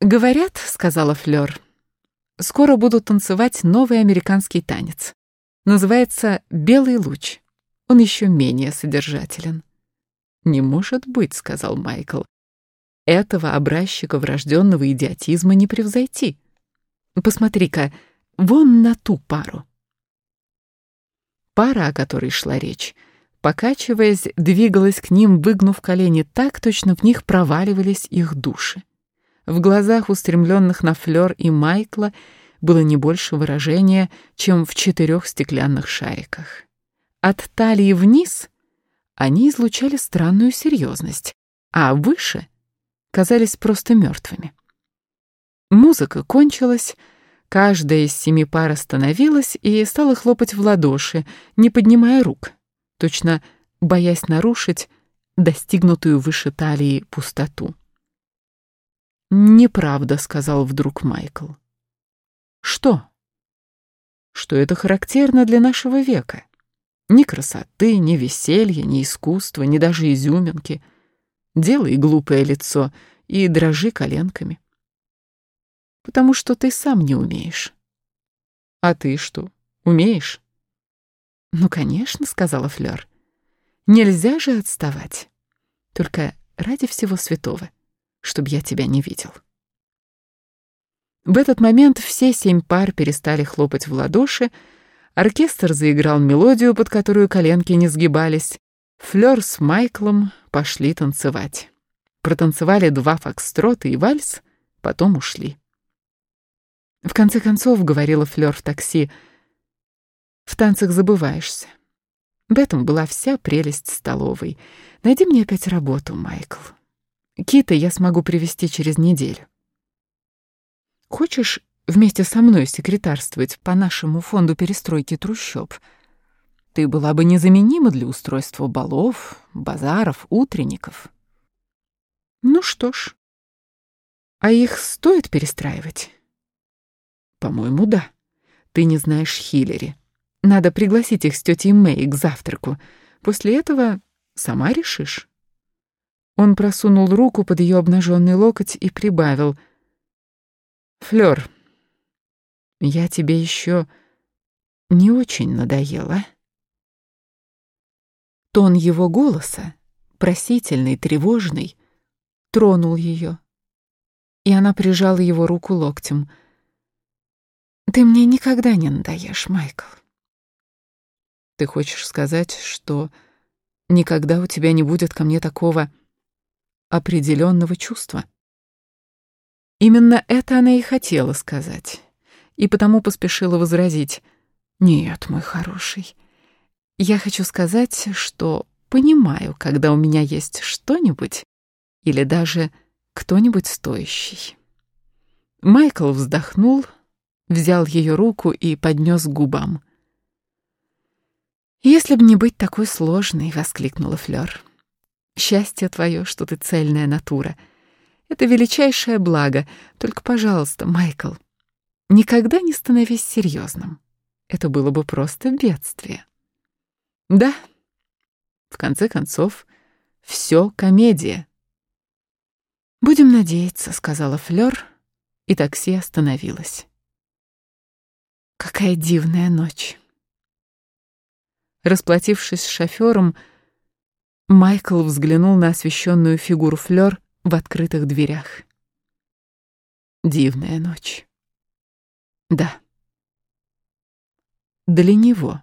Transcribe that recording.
«Говорят, — сказала Флёр, — скоро буду танцевать новый американский танец. Называется «Белый луч». Он еще менее содержателен». «Не может быть», — сказал Майкл. «Этого образчика врожденного идиотизма не превзойти. Посмотри-ка, вон на ту пару». Пара, о которой шла речь, покачиваясь, двигалась к ним, выгнув колени так, точно в них проваливались их души. В глазах, устремленных на Флёр и Майкла, было не больше выражения, чем в четырех стеклянных шариках. От талии вниз они излучали странную серьезность, а выше казались просто мертвыми. Музыка кончилась, каждая из семи пар остановилась и стала хлопать в ладоши, не поднимая рук, точно боясь нарушить достигнутую выше талии пустоту. «Неправда», — сказал вдруг Майкл. «Что?» «Что это характерно для нашего века. Ни красоты, ни веселья, ни искусства, ни даже изюминки. Делай глупое лицо и дрожи коленками. Потому что ты сам не умеешь. А ты что, умеешь?» «Ну, конечно», — сказала Флёр. «Нельзя же отставать. Только ради всего святого» чтобы я тебя не видел. В этот момент все семь пар перестали хлопать в ладоши, оркестр заиграл мелодию, под которую коленки не сгибались, Флёр с Майклом пошли танцевать. Протанцевали два фокстрота и вальс, потом ушли. В конце концов, говорила Флёр в такси, в танцах забываешься. В этом была вся прелесть столовой. Найди мне опять работу, Майкл. Кита я смогу привести через неделю. Хочешь вместе со мной секретарствовать по нашему фонду перестройки трущоб? Ты была бы незаменима для устройства балов, базаров, утренников. Ну что ж, а их стоит перестраивать? По-моему, да. Ты не знаешь Хиллери. Надо пригласить их с тетей Мэй к завтраку. После этого сама решишь. Он просунул руку под ее обнаженный локоть и прибавил. «Флёр, я тебе еще не очень надоела?» Тон его голоса, просительный, тревожный, тронул ее, и она прижала его руку локтем. «Ты мне никогда не надоешь, Майкл». «Ты хочешь сказать, что никогда у тебя не будет ко мне такого...» определенного чувства. Именно это она и хотела сказать, и потому поспешила возразить. «Нет, мой хороший, я хочу сказать, что понимаю, когда у меня есть что-нибудь или даже кто-нибудь стоящий». Майкл вздохнул, взял ее руку и поднес к губам. «Если б не быть такой сложной!» — воскликнула Флёр. Счастье твое, что ты цельная натура. Это величайшее благо. Только, пожалуйста, Майкл, никогда не становись серьезным. Это было бы просто бедствие. Да, в конце концов, все комедия. «Будем надеяться», — сказала Флёр, и такси остановилось. Какая дивная ночь. Расплатившись с шофёром, Майкл взглянул на освещенную фигуру Флёр в открытых дверях. Дивная ночь. Да. Для него.